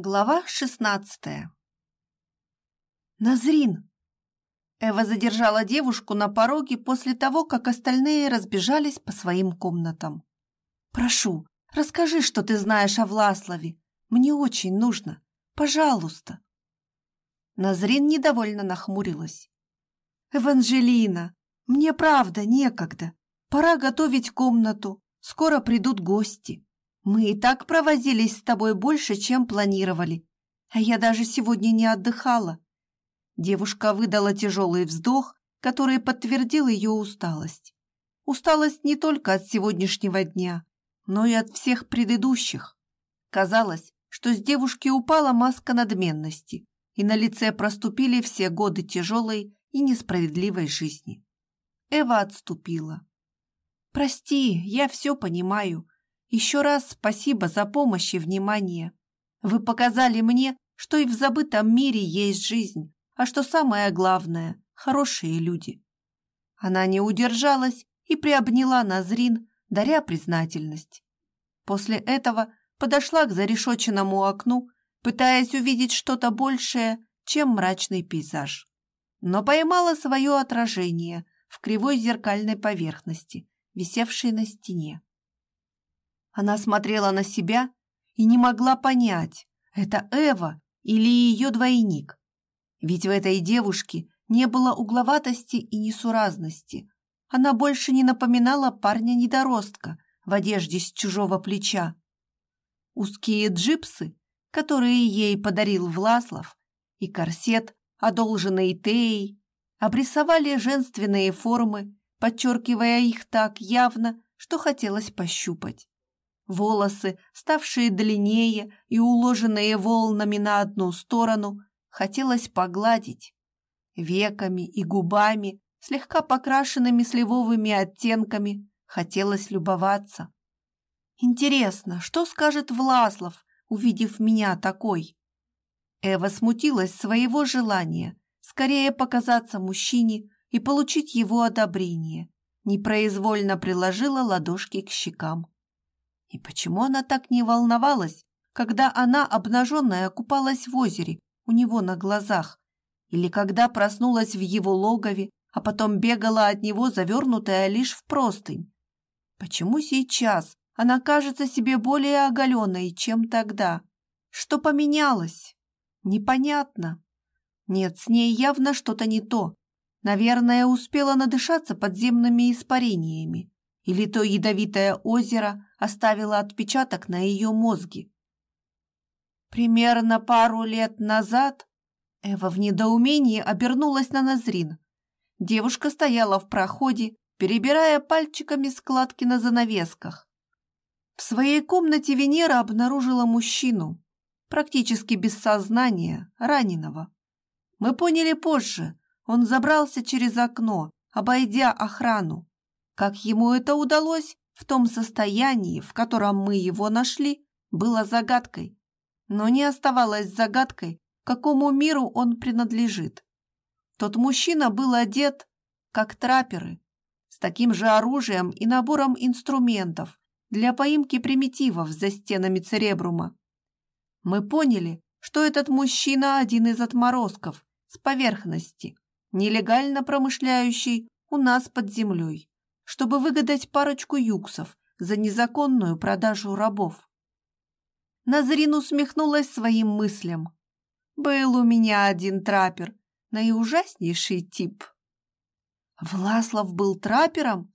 Глава шестнадцатая «Назрин!» Эва задержала девушку на пороге после того, как остальные разбежались по своим комнатам. «Прошу, расскажи, что ты знаешь о Власлове. Мне очень нужно. Пожалуйста!» Назрин недовольно нахмурилась. «Эванжелина, мне правда некогда. Пора готовить комнату. Скоро придут гости. Мы и так провозились с тобой больше, чем планировали. А я даже сегодня не отдыхала. Девушка выдала тяжелый вздох, который подтвердил ее усталость. Усталость не только от сегодняшнего дня, но и от всех предыдущих. Казалось, что с девушки упала маска надменности, и на лице проступили все годы тяжелой и несправедливой жизни. Эва отступила. «Прости, я все понимаю. Еще раз спасибо за помощь и внимание. Вы показали мне, что и в забытом мире есть жизнь, а что самое главное – хорошие люди. Она не удержалась и приобняла Назрин, даря признательность. После этого подошла к зарешоченному окну, пытаясь увидеть что-то большее, чем мрачный пейзаж. Но поймала свое отражение в кривой зеркальной поверхности, висевшей на стене. Она смотрела на себя и не могла понять, это Эва или ее двойник. Ведь в этой девушке не было угловатости и несуразности. Она больше не напоминала парня-недоростка в одежде с чужого плеча. Узкие джипсы, которые ей подарил Власлов, и корсет, одолженный Теей, обрисовали женственные формы, подчеркивая их так явно, что хотелось пощупать волосы, ставшие длиннее и уложенные волнами на одну сторону, хотелось погладить. Веками и губами, слегка покрашенными сливовыми оттенками, хотелось любоваться. Интересно, что скажет Власлов, увидев меня такой? Эва смутилась своего желания скорее показаться мужчине и получить его одобрение. Непроизвольно приложила ладошки к щекам. И почему она так не волновалась, когда она, обнаженная, купалась в озере у него на глазах? Или когда проснулась в его логове, а потом бегала от него, завернутая лишь в простынь? Почему сейчас она кажется себе более оголенной, чем тогда? Что поменялось? Непонятно. Нет, с ней явно что-то не то. Наверное, успела надышаться подземными испарениями. Или то ядовитое озеро оставило отпечаток на ее мозге. Примерно пару лет назад Эва в недоумении обернулась на Назрин. Девушка стояла в проходе, перебирая пальчиками складки на занавесках. В своей комнате Венера обнаружила мужчину, практически без сознания, раненого. Мы поняли позже, он забрался через окно, обойдя охрану. Как ему это удалось в том состоянии, в котором мы его нашли, было загадкой. Но не оставалось загадкой, какому миру он принадлежит. Тот мужчина был одет, как трапперы, с таким же оружием и набором инструментов для поимки примитивов за стенами Церебрума. Мы поняли, что этот мужчина один из отморозков с поверхности, нелегально промышляющий у нас под землей чтобы выгадать парочку юксов за незаконную продажу рабов. Назрин усмехнулась своим мыслям. Был у меня один траппер, наиужаснейший тип. Власлов был траппером?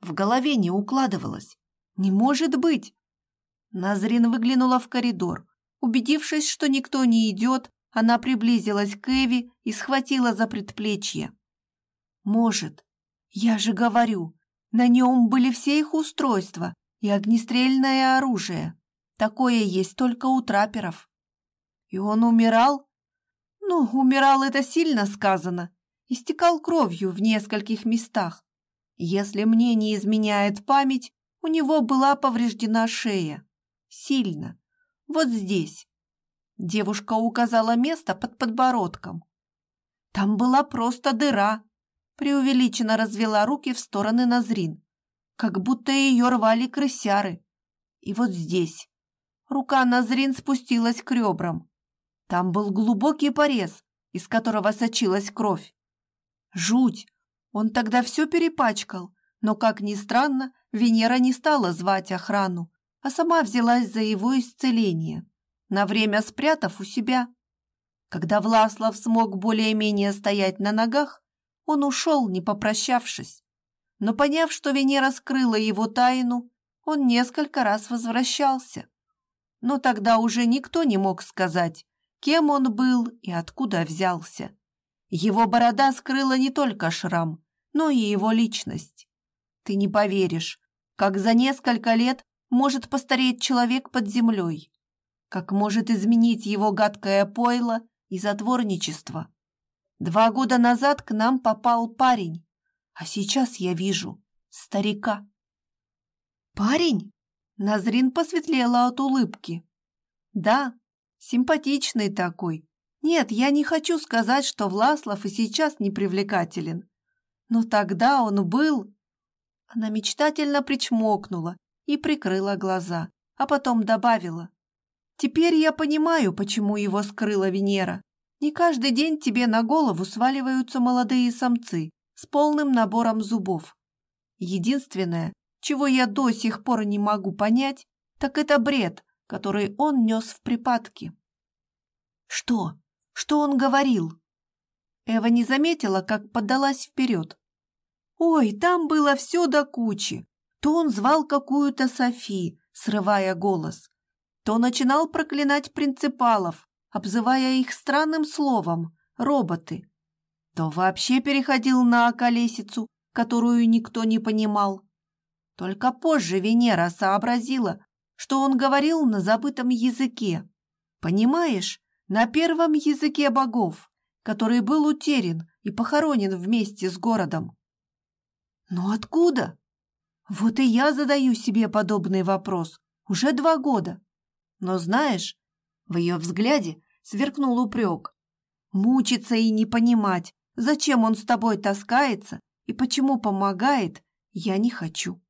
В голове не укладывалось. Не может быть! Назрин выглянула в коридор. Убедившись, что никто не идет, она приблизилась к Эви и схватила за предплечье. «Может. Я же говорю, на нем были все их устройства и огнестрельное оружие. Такое есть только у трапперов. И он умирал? Ну, умирал это сильно сказано. Истекал кровью в нескольких местах. Если мне не изменяет память, у него была повреждена шея. Сильно. Вот здесь. Девушка указала место под подбородком. Там была просто дыра, преувеличенно развела руки в стороны Назрин, как будто ее рвали крысяры. И вот здесь. Рука Назрин спустилась к ребрам. Там был глубокий порез, из которого сочилась кровь. Жуть! Он тогда все перепачкал, но, как ни странно, Венера не стала звать охрану, а сама взялась за его исцеление, на время спрятав у себя. Когда Власлав смог более-менее стоять на ногах, он ушел, не попрощавшись. Но поняв, что Венера скрыла его тайну, он несколько раз возвращался. Но тогда уже никто не мог сказать, кем он был и откуда взялся. Его борода скрыла не только шрам, но и его личность. Ты не поверишь, как за несколько лет может постареть человек под землей, как может изменить его гадкое пойло и затворничество. Два года назад к нам попал парень, а сейчас я вижу старика. Парень? Назрин посветлела от улыбки. Да, симпатичный такой. Нет, я не хочу сказать, что Власлов и сейчас непривлекателен. Но тогда он был... Она мечтательно причмокнула и прикрыла глаза, а потом добавила. Теперь я понимаю, почему его скрыла Венера. Не каждый день тебе на голову сваливаются молодые самцы с полным набором зубов. Единственное, чего я до сих пор не могу понять, так это бред, который он нес в припадке. Что? Что он говорил? Эва не заметила, как поддалась вперед. Ой, там было все до кучи. То он звал какую-то Софи, срывая голос, то начинал проклинать принципалов, обзывая их странным словом «роботы», то вообще переходил на околесицу, которую никто не понимал. Только позже Венера сообразила, что он говорил на забытом языке. Понимаешь, на первом языке богов, который был утерян и похоронен вместе с городом. Но откуда? Вот и я задаю себе подобный вопрос уже два года. Но знаешь, в ее взгляде сверкнул упрек. Мучиться и не понимать, зачем он с тобой таскается и почему помогает, я не хочу.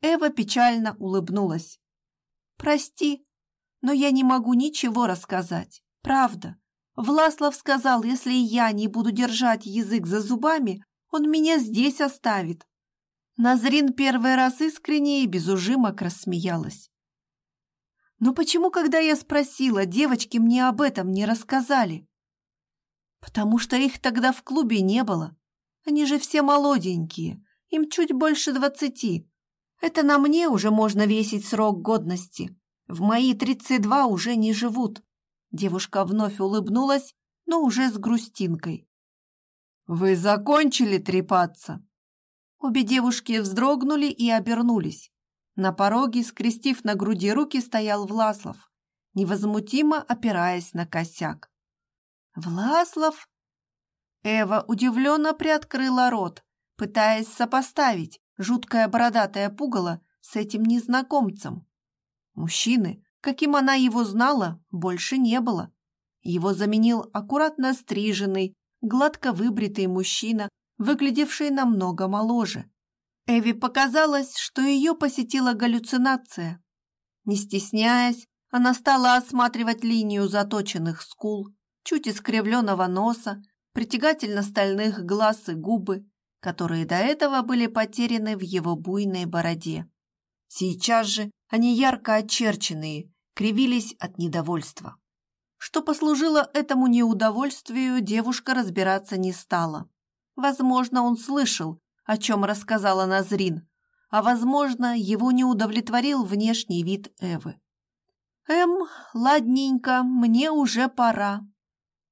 Эва печально улыбнулась. «Прости, но я не могу ничего рассказать. Правда. Власлав сказал, если я не буду держать язык за зубами, он меня здесь оставит». Назрин первый раз искренне и без ужимок рассмеялась. «Но почему, когда я спросила, девочки мне об этом не рассказали?» «Потому что их тогда в клубе не было. Они же все молоденькие, им чуть больше двадцати. Это на мне уже можно весить срок годности. В мои тридцать два уже не живут. Девушка вновь улыбнулась, но уже с грустинкой. «Вы закончили трепаться?» Обе девушки вздрогнули и обернулись. На пороге, скрестив на груди руки, стоял Власлов, невозмутимо опираясь на косяк. «Власлов?» Эва удивленно приоткрыла рот, пытаясь сопоставить, жуткое бородатое пугало с этим незнакомцем. Мужчины, каким она его знала, больше не было. Его заменил аккуратно стриженный, гладко выбритый мужчина, выглядевший намного моложе. Эви показалось, что ее посетила галлюцинация. Не стесняясь, она стала осматривать линию заточенных скул, чуть искривленного носа, притягательно стальных глаз и губы, которые до этого были потеряны в его буйной бороде. Сейчас же они ярко очерченные, кривились от недовольства. Что послужило этому неудовольствию, девушка разбираться не стала. Возможно, он слышал, о чем рассказала Назрин, а, возможно, его не удовлетворил внешний вид Эвы. «Эм, ладненько, мне уже пора».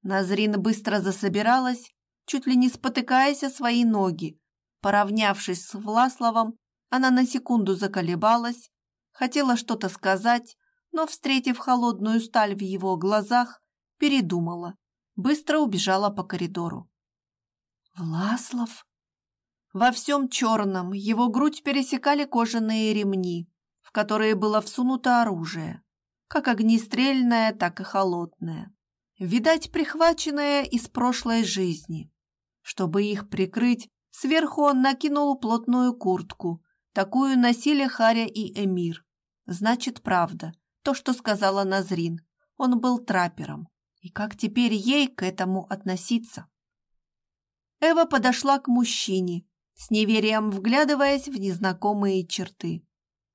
Назрин быстро засобиралась, чуть ли не спотыкаясь о свои ноги. Поравнявшись с Власловым, она на секунду заколебалась, хотела что-то сказать, но, встретив холодную сталь в его глазах, передумала, быстро убежала по коридору. Власлов? Во всем черном его грудь пересекали кожаные ремни, в которые было всунуто оружие, как огнестрельное, так и холодное. Видать, прихваченное из прошлой жизни. Чтобы их прикрыть, сверху он накинул плотную куртку. Такую носили Харя и Эмир. Значит, правда. то, что сказала Назрин. Он был траппером. И как теперь ей к этому относиться? Эва подошла к мужчине, с неверием вглядываясь в незнакомые черты.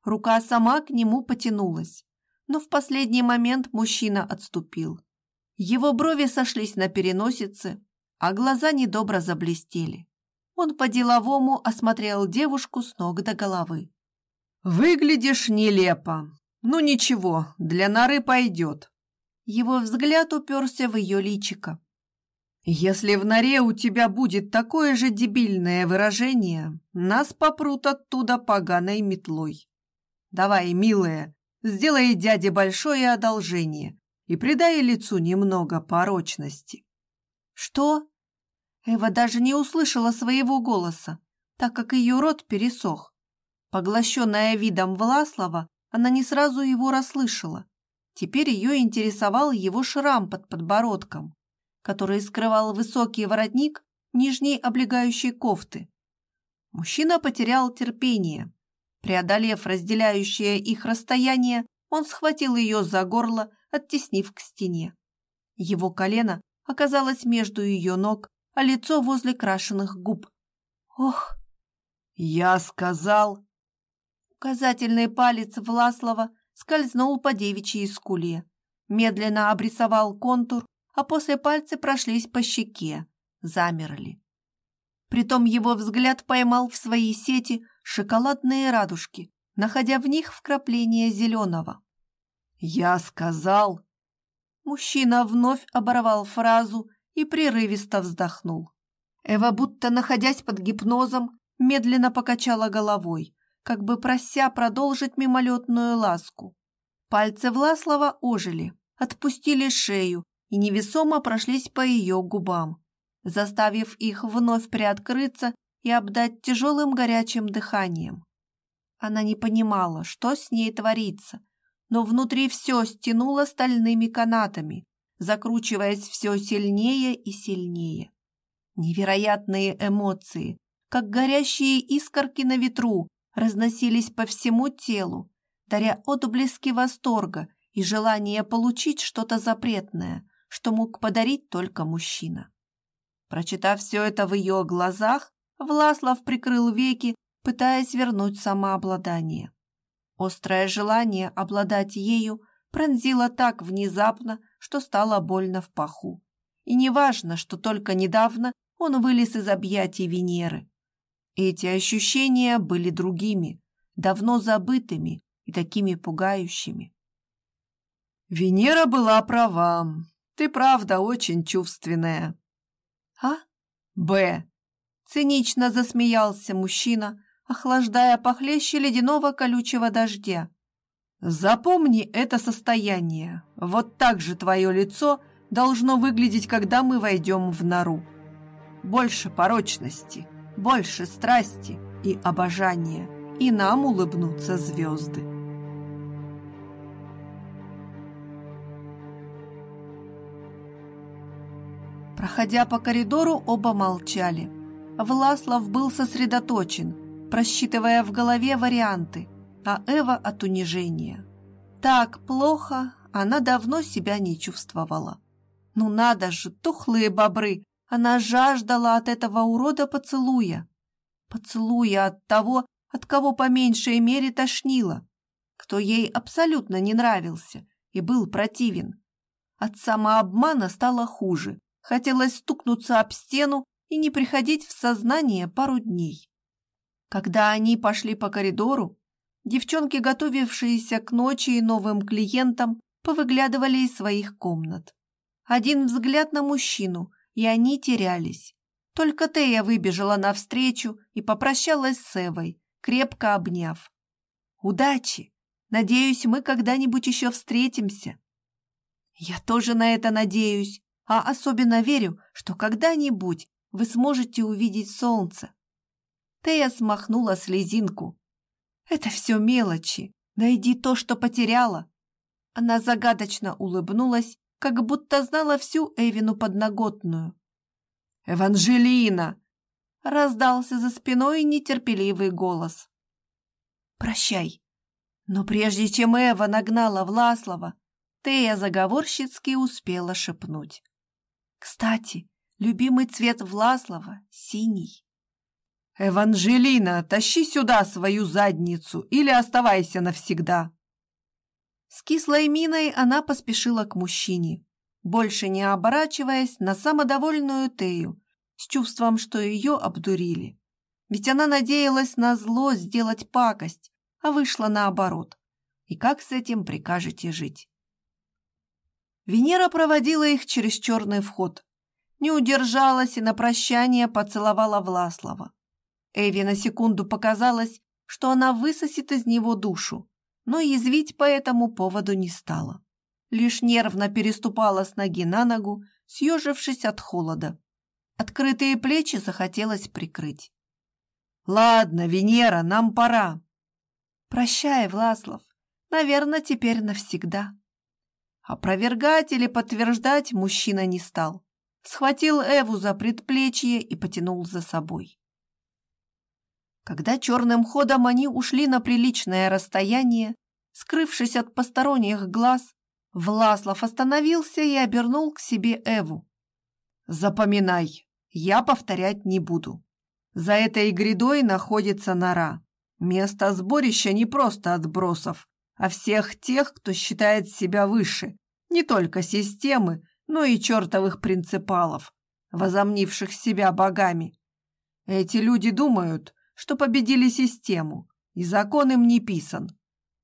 Рука сама к нему потянулась, но в последний момент мужчина отступил. Его брови сошлись на переносице, а глаза недобро заблестели. Он по-деловому осмотрел девушку с ног до головы. «Выглядишь нелепо. Ну ничего, для норы пойдет». Его взгляд уперся в ее личико. «Если в норе у тебя будет такое же дебильное выражение, нас попрут оттуда поганой метлой. Давай, милая, сделай дяде большое одолжение и придай лицу немного порочности». «Что?» Эва даже не услышала своего голоса, так как ее рот пересох. Поглощенная видом Власлова, она не сразу его расслышала. Теперь ее интересовал его шрам под подбородком, который скрывал высокий воротник нижней облегающей кофты. Мужчина потерял терпение. Преодолев разделяющее их расстояние, он схватил ее за горло, оттеснив к стене. Его колено оказалось между ее ног, а лицо возле крашеных губ. «Ох!» «Я сказал!» Указательный палец Власлова скользнул по девичьей скуле, медленно обрисовал контур, а после пальцы прошлись по щеке, замерли. Притом его взгляд поймал в свои сети шоколадные радужки, находя в них вкрапление зеленого. «Я сказал...» Мужчина вновь оборвал фразу и прерывисто вздохнул. Эва, будто находясь под гипнозом, медленно покачала головой, как бы прося продолжить мимолетную ласку. Пальцы Власлова ожили, отпустили шею и невесомо прошлись по ее губам, заставив их вновь приоткрыться и обдать тяжелым горячим дыханием. Она не понимала, что с ней творится, но внутри все стянуло стальными канатами, закручиваясь все сильнее и сильнее. Невероятные эмоции, как горящие искорки на ветру, разносились по всему телу, даря отблески восторга и желание получить что-то запретное, что мог подарить только мужчина. Прочитав все это в ее глазах, Власлав прикрыл веки, пытаясь вернуть самообладание. Острое желание обладать ею пронзило так внезапно, что стало больно в паху. И неважно, что только недавно он вылез из объятий Венеры. Эти ощущения были другими, давно забытыми и такими пугающими. Венера была права. Ты правда очень чувственная. А? Б. Цинично засмеялся мужчина, охлаждая похлеще ледяного колючего дождя. Запомни это состояние. Вот так же твое лицо должно выглядеть, когда мы войдем в нору. Больше порочности, больше страсти и обожания, и нам улыбнутся звезды. Проходя по коридору, оба молчали. Власлав был сосредоточен, просчитывая в голове варианты – а Эва от унижения. Так плохо она давно себя не чувствовала. Ну надо же, тухлые бобры! Она жаждала от этого урода поцелуя. Поцелуя от того, от кого по меньшей мере тошнило, кто ей абсолютно не нравился и был противен. От самообмана стало хуже. Хотелось стукнуться об стену и не приходить в сознание пару дней. Когда они пошли по коридору, Девчонки, готовившиеся к ночи и новым клиентам, повыглядывали из своих комнат. Один взгляд на мужчину, и они терялись. Только Тея выбежала навстречу и попрощалась с Эвой, крепко обняв. «Удачи! Надеюсь, мы когда-нибудь еще встретимся». «Я тоже на это надеюсь, а особенно верю, что когда-нибудь вы сможете увидеть солнце». Тея смахнула слезинку, это все мелочи. Найди то, что потеряла. Она загадочно улыбнулась, как будто знала всю Эвину подноготную. «Эванжелина!» — раздался за спиной нетерпеливый голос. «Прощай!» Но прежде чем Эва нагнала Власлова, Тея заговорщицки успела шепнуть. «Кстати, любимый цвет Власлова — синий». «Эванжелина, тащи сюда свою задницу или оставайся навсегда!» С кислой миной она поспешила к мужчине, больше не оборачиваясь на самодовольную Тею, с чувством, что ее обдурили. Ведь она надеялась на зло сделать пакость, а вышла наоборот. И как с этим прикажете жить? Венера проводила их через черный вход. Не удержалась и на прощание поцеловала Власлова. Эви на секунду показалось, что она высосет из него душу, но язвить по этому поводу не стала. Лишь нервно переступала с ноги на ногу, съежившись от холода. Открытые плечи захотелось прикрыть. «Ладно, Венера, нам пора». «Прощай, Власлов. Наверное, теперь навсегда». Опровергать или подтверждать мужчина не стал. Схватил Эву за предплечье и потянул за собой. Когда черным ходом они ушли на приличное расстояние, скрывшись от посторонних глаз, Власлов остановился и обернул к себе Эву. «Запоминай, я повторять не буду. За этой грядой находится нора. Место сборища не просто отбросов, а всех тех, кто считает себя выше, не только системы, но и чертовых принципалов, возомнивших себя богами. Эти люди думают, что победили систему, и закон им не писан.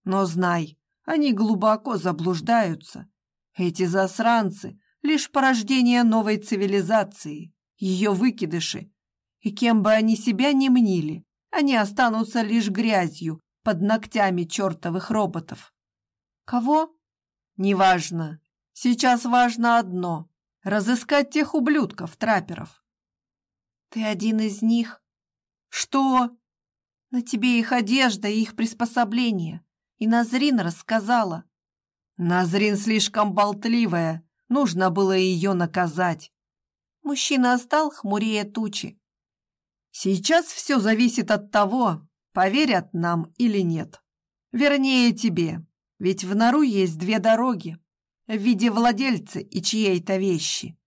Но знай, они глубоко заблуждаются. Эти засранцы — лишь порождение новой цивилизации, ее выкидыши. И кем бы они себя ни мнили, они останутся лишь грязью под ногтями чертовых роботов. Кого? Неважно. Сейчас важно одно — разыскать тех ублюдков-трапперов. Ты один из них? «Что?» «На тебе их одежда и их приспособления. И Назрин рассказала». «Назрин слишком болтливая. Нужно было ее наказать». Мужчина остал хмурее тучи. «Сейчас все зависит от того, поверят нам или нет. Вернее, тебе. Ведь в нору есть две дороги в виде владельца и чьей-то вещи.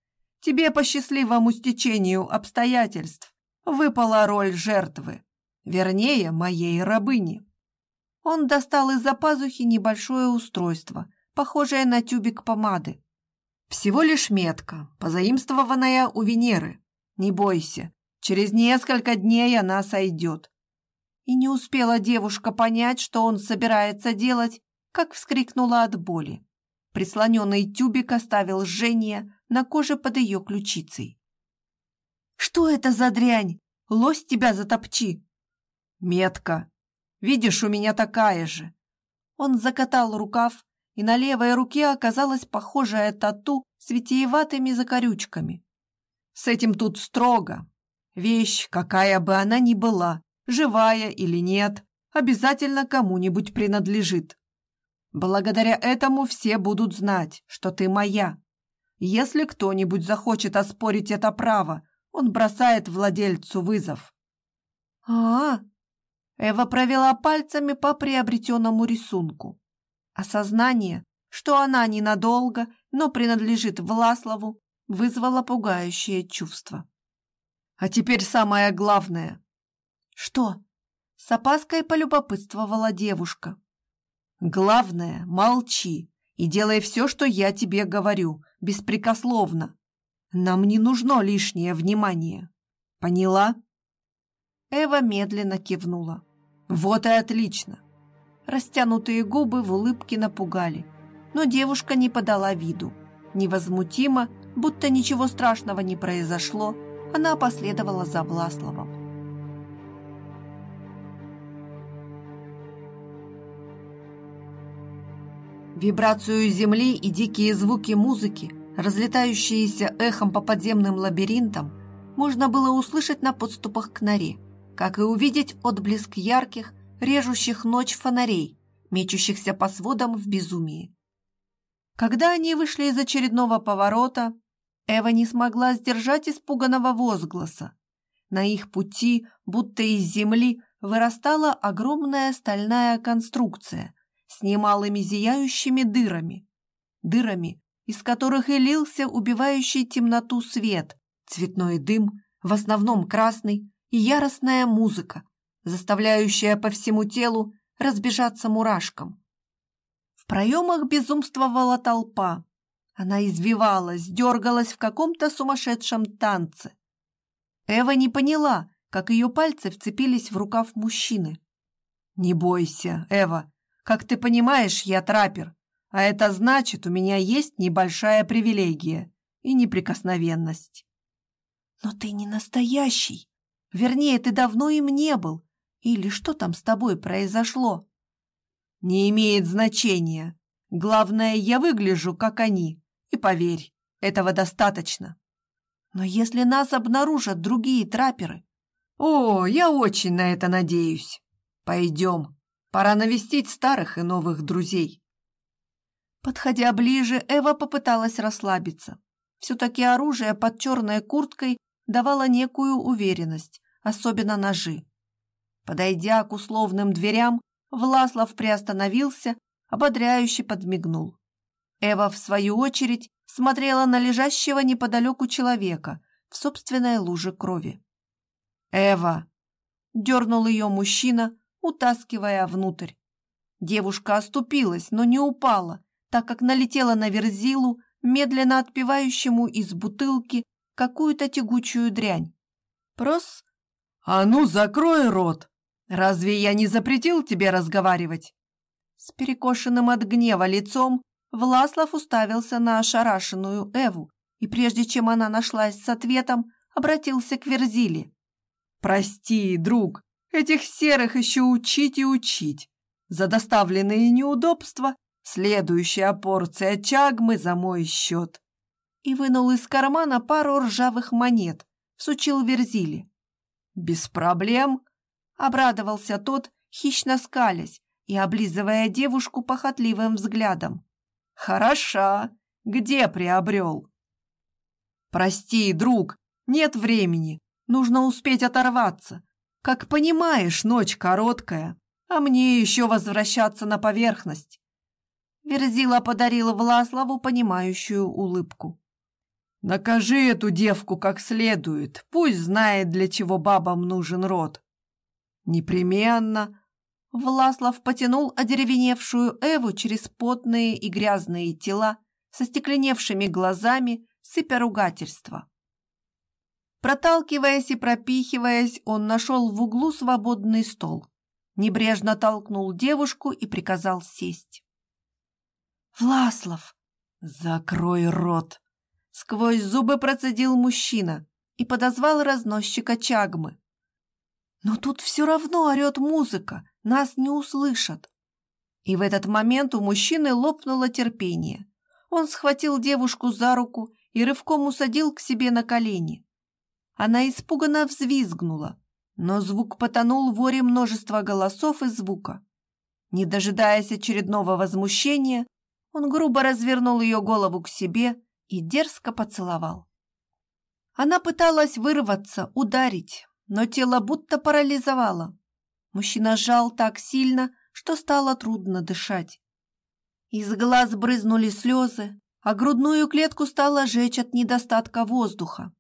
Тебе по счастливому стечению обстоятельств выпала роль жертвы, вернее, моей рабыни. Он достал из-за пазухи небольшое устройство, похожее на тюбик помады. Всего лишь метка, позаимствованная у Венеры. Не бойся, через несколько дней она сойдет. И не успела девушка понять, что он собирается делать, как вскрикнула от боли. Прислоненный тюбик оставил жжение на коже под ее ключицей. Что это за дрянь? Лось тебя затопчи. Метка. Видишь, у меня такая же. Он закатал рукав, и на левой руке оказалась похожая тату с витиеватыми закорючками. С этим тут строго. Вещь, какая бы она ни была, живая или нет, обязательно кому-нибудь принадлежит. Благодаря этому все будут знать, что ты моя. Если кто-нибудь захочет оспорить это право, он бросает владельцу вызов. А, -а, -а. Эва провела пальцами по приобретенному рисунку. Осознание, что она ненадолго, но принадлежит Власлову, вызвало пугающее чувство. А теперь самое главное. Что? С опаской полюбопытствовала девушка. Главное, молчи и делай все, что я тебе говорю, беспрекословно. Нам не нужно лишнее внимание. Поняла?» Эва медленно кивнула. «Вот и отлично!» Растянутые губы в улыбке напугали, но девушка не подала виду. Невозмутимо, будто ничего страшного не произошло, она последовала за Власловым. Вибрацию земли и дикие звуки музыки разлетающиеся эхом по подземным лабиринтам, можно было услышать на подступах к норе, как и увидеть отблеск ярких, режущих ночь фонарей, мечущихся по сводам в безумии. Когда они вышли из очередного поворота, Эва не смогла сдержать испуганного возгласа. На их пути, будто из земли, вырастала огромная стальная конструкция с немалыми зияющими дырами. Дырами, из которых и лился убивающий темноту свет, цветной дым, в основном красный, и яростная музыка, заставляющая по всему телу разбежаться мурашкам. В проемах безумствовала толпа. Она извивалась, дергалась в каком-то сумасшедшем танце. Эва не поняла, как ее пальцы вцепились в рукав мужчины. «Не бойся, Эва. Как ты понимаешь, я траппер, а это значит, у меня есть небольшая привилегия и неприкосновенность». «Но ты не настоящий. Вернее, ты давно им не был. Или что там с тобой произошло?» «Не имеет значения. Главное, я выгляжу, как они. И поверь, этого достаточно». «Но если нас обнаружат другие трапперы?» «О, я очень на это надеюсь. Пойдем, пора навестить старых и новых друзей». Подходя ближе, Эва попыталась расслабиться. Все-таки оружие под черной курткой давало некую уверенность, особенно ножи. Подойдя к условным дверям, Власлов приостановился, ободряюще подмигнул. Эва, в свою очередь, смотрела на лежащего неподалеку человека в собственной луже крови. «Эва!» — дернул ее мужчина, утаскивая внутрь. Девушка оступилась, но не упала, так как налетела на верзилу, медленно отпивающему из бутылки какую-то тягучую дрянь. Прос «А ну, закрой рот! Разве я не запретил тебе разговаривать?» С перекошенным от гнева лицом Власлов уставился на ошарашенную Эву и, прежде чем она нашлась с ответом, обратился к Верзиле. «Прости, друг, этих серых еще учить и учить. За доставленные неудобства следующая порция чагмы за мой счет». И вынул из кармана пару ржавых монет, всучил Верзиле. «Без проблем!» — обрадовался тот, хищно скалясь и облизывая девушку похотливым взглядом. «Хороша! Где приобрел?» «Прости, друг, нет времени. Нужно успеть оторваться. Как понимаешь, ночь короткая, а мне еще возвращаться на поверхность». Верзила подарила Власлову понимающую улыбку. Накажи эту девку как следует, пусть знает, для чего бабам нужен род. Непременно. Власлав потянул одеревеневшую Эву через потные и грязные тела со стекленевшими глазами, сыпя ругательства. Проталкиваясь и пропихиваясь, он нашел в углу свободный стол, небрежно толкнул девушку и приказал сесть. «Власлав, закрой рот!» Сквозь зубы процедил мужчина и подозвал разносчика чагмы. Но тут все равно орет музыка, нас не услышат. И в этот момент у мужчины лопнуло терпение. Он схватил девушку за руку и рывком усадил к себе на колени. Она испуганно взвизгнула, но звук потонул в воре множества голосов и звука. Не дожидаясь очередного возмущения, он грубо развернул ее голову к себе и дерзко поцеловал. Она пыталась вырваться, ударить, но тело будто парализовало. Мужчина сжал так сильно, что стало трудно дышать. Из глаз брызнули слезы, а грудную клетку стало жечь от недостатка воздуха.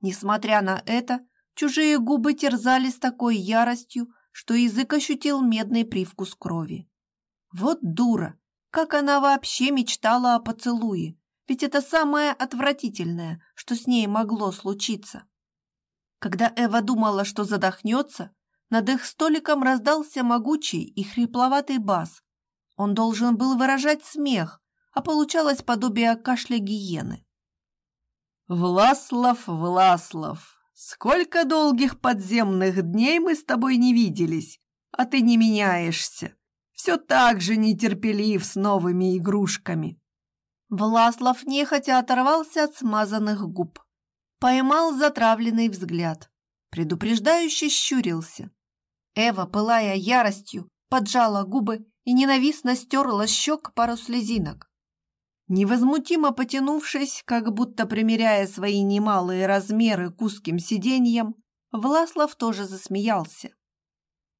Несмотря на это, чужие губы терзали с такой яростью, что язык ощутил медный привкус крови. Вот дура! Как она вообще мечтала о поцелуе! Ведь это самое отвратительное, что с ней могло случиться. Когда Эва думала, что задохнется, над их столиком раздался могучий и хрипловатый бас. Он должен был выражать смех, а получалось подобие кашля гиены. «Власлав, Власлав, сколько долгих подземных дней мы с тобой не виделись, а ты не меняешься, все так же нетерпелив с новыми игрушками. Власлав нехотя оторвался от смазанных губ. Поймал затравленный взгляд. Предупреждающе щурился. Эва, пылая яростью, поджала губы и ненавистно стерла щек пару слезинок. Невозмутимо потянувшись, как будто примеряя свои немалые размеры к узким сиденьям, Власлав тоже засмеялся.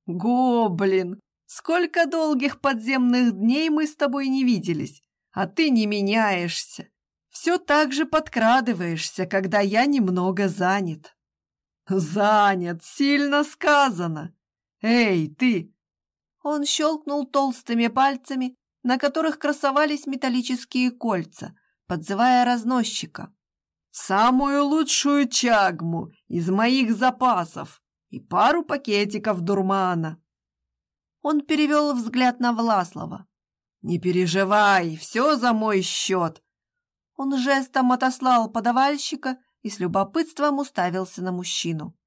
«Гоблин! Сколько долгих подземных дней мы с тобой не виделись, а ты не меняешься. Все так же подкрадываешься, когда я немного занят. Занят, сильно сказано. Эй, ты! Он щелкнул толстыми пальцами, на которых красовались металлические кольца, подзывая разносчика. «Самую лучшую чагму из моих запасов и пару пакетиков дурмана». Он перевел взгляд на Власлова. «Не переживай, все за мой счет». Он жестом отослал подавальщика и с любопытством уставился на мужчину.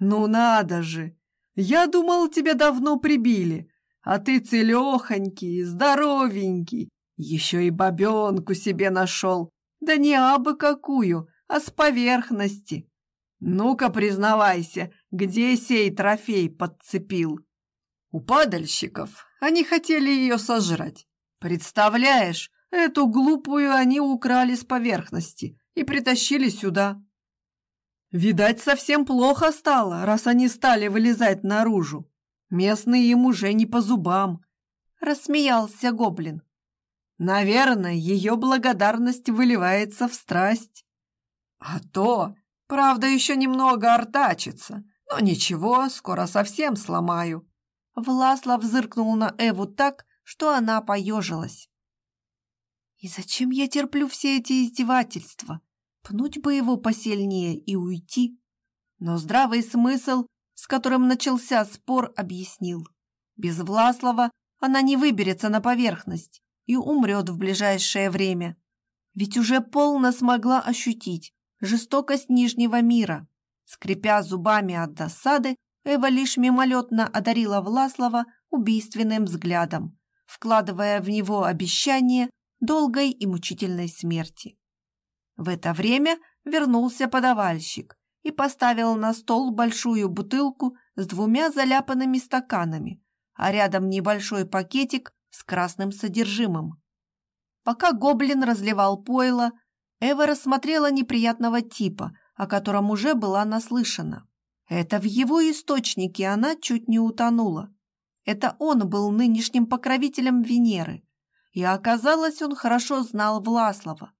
«Ну надо же! Я думал, тебя давно прибили, а ты целехонький, здоровенький, еще и бабенку себе нашел, да не абы какую, а с поверхности. Ну-ка, признавайся, где сей трофей подцепил? У падальщиков они хотели ее сожрать. Представляешь, эту глупую они украли с поверхности и притащили сюда. Видать, совсем плохо стало, раз они стали вылезать наружу. Местные им уже не по зубам. Рассмеялся гоблин. Наверное, ее благодарность выливается в страсть. А то, правда, еще немного артачится. Но ничего, скоро совсем сломаю. Власлав зыркнул на Эву так, что она поежилась. И зачем я терплю все эти издевательства? Пнуть бы его посильнее и уйти. Но здравый смысл с которым начался спор, объяснил. Без Власлова она не выберется на поверхность и умрет в ближайшее время. Ведь уже полно смогла ощутить жестокость Нижнего мира. Скрипя зубами от досады, Эва лишь мимолетно одарила Власлова убийственным взглядом, вкладывая в него обещание долгой и мучительной смерти. В это время вернулся подавальщик и поставил на стол большую бутылку с двумя заляпанными стаканами, а рядом небольшой пакетик с красным содержимым. Пока гоблин разливал пойло, Эва рассмотрела неприятного типа, о котором уже была наслышана. Это в его источнике она чуть не утонула. Это он был нынешним покровителем Венеры, и оказалось, он хорошо знал Власлова.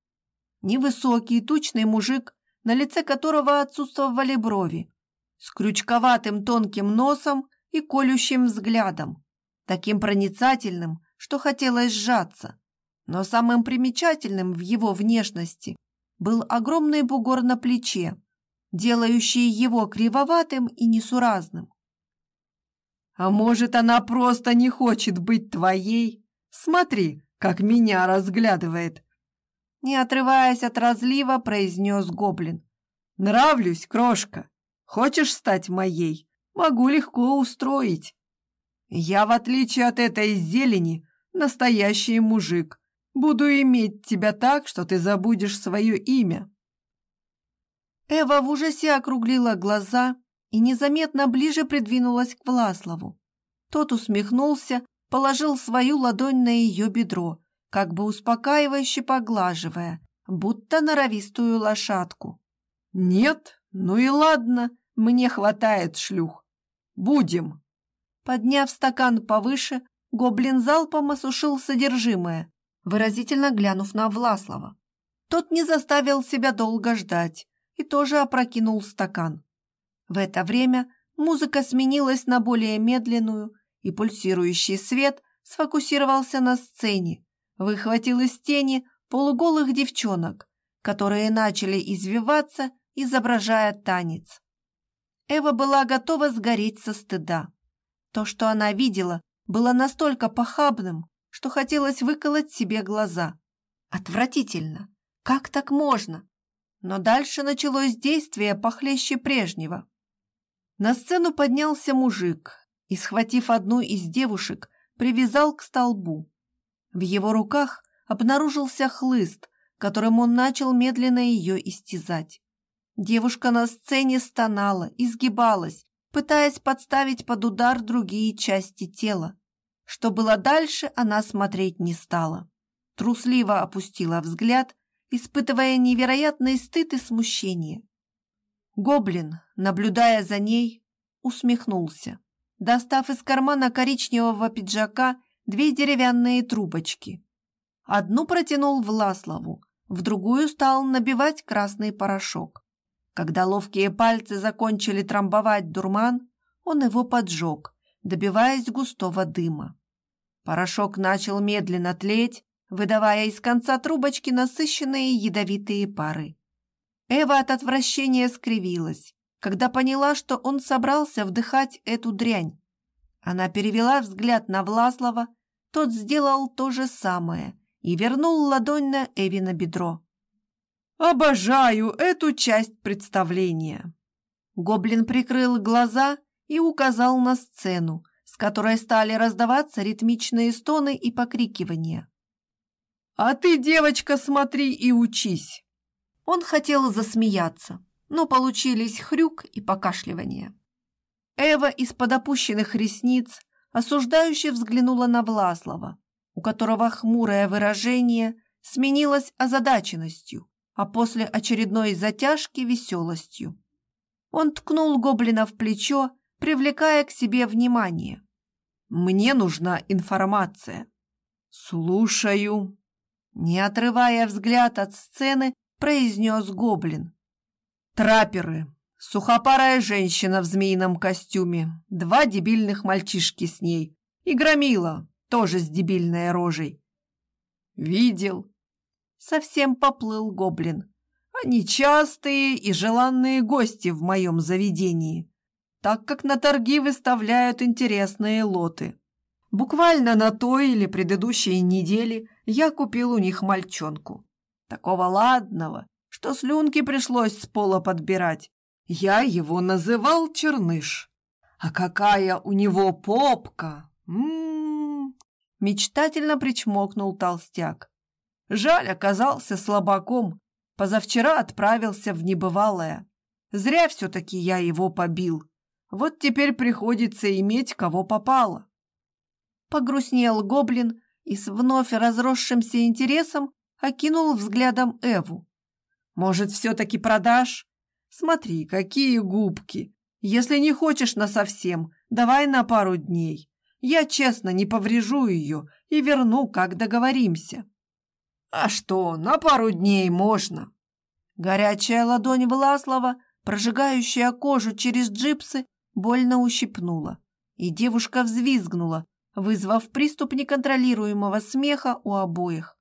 Невысокий, тучный мужик на лице которого отсутствовали брови, с крючковатым тонким носом и колющим взглядом, таким проницательным, что хотелось сжаться. Но самым примечательным в его внешности был огромный бугор на плече, делающий его кривоватым и несуразным. «А может, она просто не хочет быть твоей? Смотри, как меня разглядывает!» Не отрываясь от разлива, произнес гоблин. «Нравлюсь, крошка. Хочешь стать моей? Могу легко устроить. Я, в отличие от этой зелени, настоящий мужик. Буду иметь тебя так, что ты забудешь свое имя». Эва в ужасе округлила глаза и незаметно ближе придвинулась к Власлову. Тот усмехнулся, положил свою ладонь на ее бедро как бы успокаивающе поглаживая, будто норовистую лошадку. «Нет? Ну и ладно, мне хватает шлюх. Будем!» Подняв стакан повыше, гоблин залпом осушил содержимое, выразительно глянув на Власлова. Тот не заставил себя долго ждать и тоже опрокинул стакан. В это время музыка сменилась на более медленную, и пульсирующий свет сфокусировался на сцене, выхватил из тени полуголых девчонок, которые начали извиваться, изображая танец. Эва была готова сгореть со стыда. То, что она видела, было настолько похабным, что хотелось выколоть себе глаза. Отвратительно! Как так можно? Но дальше началось действие похлеще прежнего. На сцену поднялся мужик и, схватив одну из девушек, привязал к столбу. В его руках обнаружился хлыст, которым он начал медленно ее истязать. Девушка на сцене стонала, изгибалась, пытаясь подставить под удар другие части тела. Что было дальше, она смотреть не стала. Трусливо опустила взгляд, испытывая невероятный стыд и смущение. Гоблин, наблюдая за ней, усмехнулся. достав из кармана коричневого пиджака две деревянные трубочки. Одну протянул Власлову, в другую стал набивать красный порошок. Когда ловкие пальцы закончили трамбовать дурман, он его поджег, добиваясь густого дыма. Порошок начал медленно тлеть, выдавая из конца трубочки насыщенные ядовитые пары. Эва от отвращения скривилась, когда поняла, что он собрался вдыхать эту дрянь. Она перевела взгляд на Власлова, тот сделал то же самое и вернул ладонь на Эви на бедро. «Обожаю эту часть представления!» Гоблин прикрыл глаза и указал на сцену, с которой стали раздаваться ритмичные стоны и покрикивания. «А ты, девочка, смотри и учись!» Он хотел засмеяться, но получились хрюк и покашливание. Эва из-под опущенных ресниц осуждающе взглянула на Власлова, у которого хмурое выражение сменилось озадаченностью, а после очередной затяжки – веселостью. Он ткнул гоблина в плечо, привлекая к себе внимание. «Мне нужна информация». «Слушаю». Не отрывая взгляд от сцены, произнес гоблин. Трапперы, сухопарая женщина в змеином костюме, два дебильных мальчишки с ней и громила, тоже с дебильной рожей. Видел. Совсем поплыл гоблин. Они частые и желанные гости в моем заведении, так как на торги выставляют интересные лоты. Буквально на той или предыдущей неделе я купил у них мальчонку. Такого ладного, что слюнки пришлось с пола подбирать. Я его называл Черныш. А какая у него попка! М -м -м. Мечтательно причмокнул толстяк. Жаль, оказался слабаком. Позавчера отправился в небывалое. Зря все-таки я его побил. Вот теперь приходится иметь кого попало. Погрустнел гоблин и с вновь разросшимся интересом окинул взглядом Эву. Может, все-таки продашь? Смотри, какие губки. Если не хочешь насовсем, давай на пару дней. Я честно не поврежу ее и верну, как договоримся. А что, на пару дней можно. Горячая ладонь Власлова, прожигающая кожу через джипсы, больно ущипнула, и девушка взвизгнула, вызвав приступ неконтролируемого смеха у обоих.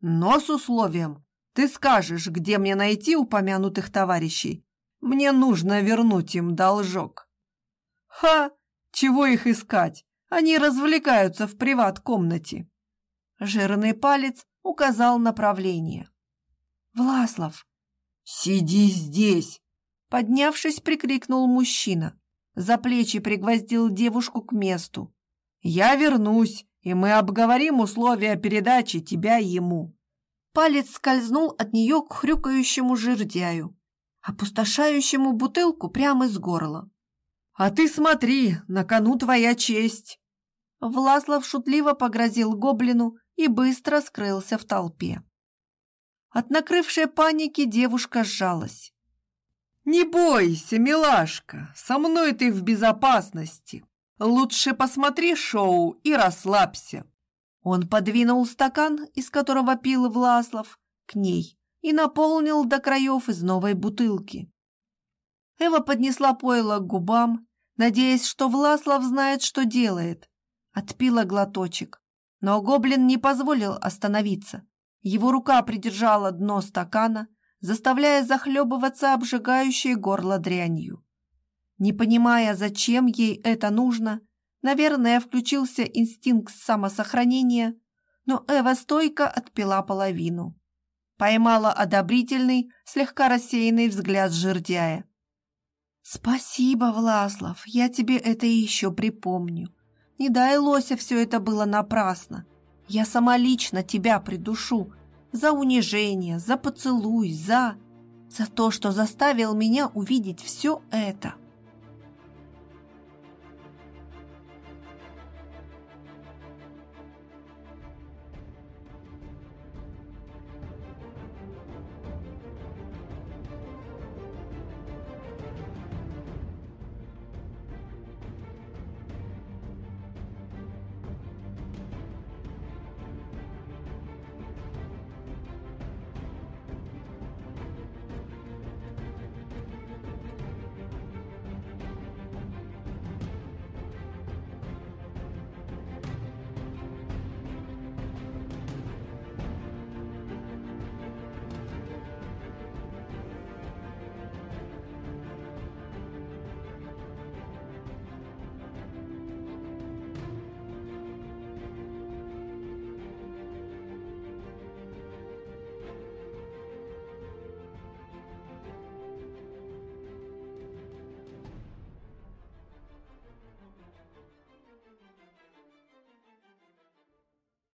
Но с условием, ты скажешь, где мне найти упомянутых товарищей. Мне нужно вернуть им должок. Ха! Чего их искать? Они развлекаются в приват-комнате. Жирный палец указал направление. Власлов, сиди здесь! Поднявшись, прикрикнул мужчина. За плечи пригвоздил девушку к месту. Я вернусь, и мы обговорим условия передачи тебя ему. Палец скользнул от нее к хрюкающему жердяю, опустошающему бутылку прямо из горла. «А ты смотри, на кону твоя честь!» Власлов шутливо погрозил гоблину и быстро скрылся в толпе. От накрывшей паники девушка сжалась. «Не бойся, милашка, со мной ты в безопасности. Лучше посмотри шоу и расслабься. Он подвинул стакан, из которого пил Власлов, к ней и наполнил до краев из новой бутылки. Эва поднесла пойло к губам, надеясь, что Власлов знает, что делает. Отпила глоточек, но гоблин не позволил остановиться. Его рука придержала дно стакана, заставляя захлебываться обжигающей горло дрянью. Не понимая, зачем ей это нужно, Наверное, включился инстинкт самосохранения, но Эва стойко отпила половину. Поймала одобрительный, слегка рассеянный взгляд жердяя. «Спасибо, Власлов, я тебе это еще припомню. Не дай Лося все это было напрасно. Я сама лично тебя придушу. За унижение, за поцелуй, за... За то, что заставил меня увидеть все это».